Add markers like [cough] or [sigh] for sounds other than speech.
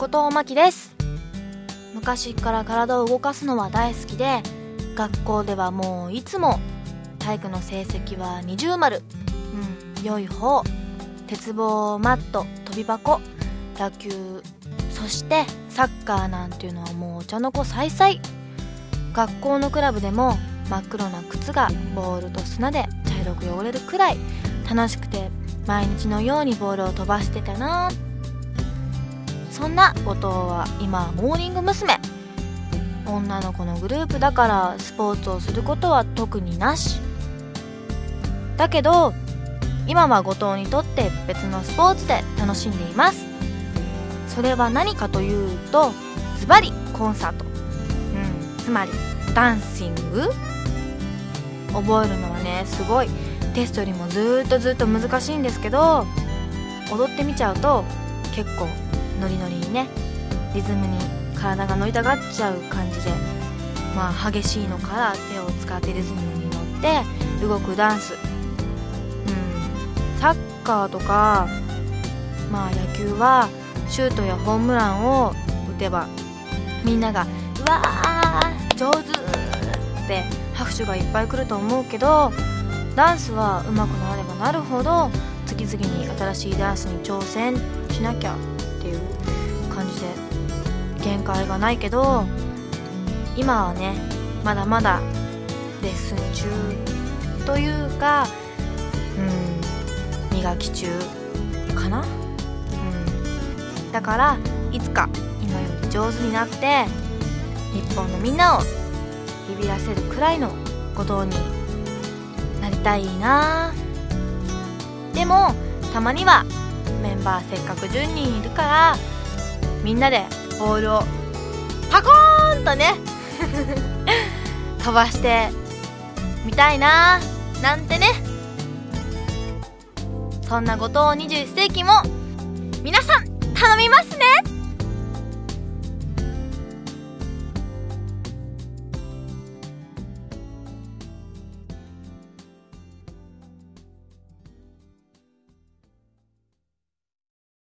後藤真希です。昔から体を動かすのは大好きで学校ではもういつも体育の成績は二重丸。うん良い方。鉄棒マット跳び箱野球そしてサッカーなんていうのはもうお茶の子さいさい学校のクラブでも真っ黒な靴がボールと砂で茶色く汚れるくらい楽しくて毎日のようにボールを飛ばしてたなってそんな後藤は今モーニング娘。女の子のグループだからスポーツをすることは特になし。だけど今は後藤にとって別のスポーツで楽しんでいます。それは何かというとズバリコンサート。うんつまりダンシング。覚えるのはねすごい。テストよりもずっとずっと難しいんですけど踊ってみちゃうと結構ノリノリにねリズムに体が乗りたがっちゃう感じでまあ激しいのから手を使ってリズムに乗って動くダンスうんサッカーとかまあ野球はシュートやホームランを打てばみんなが「うわー上手!」って拍手がいっぱい来ると思うけどダンスは上手くなればなるほど次々に新しいダンスに挑戦しなきゃいう感じで限界がないけど今はねまだまだレッスン中というかうん磨き中かな。うん。だからいつか今より上手になって日本のみんなをビビらせるくらいのことになりたいな。でもたまにはメンバーせっかく10人いるからみんなでボールをパコーンとね [laughs] 飛ばしてみたいななんてね。そんな後藤21世紀も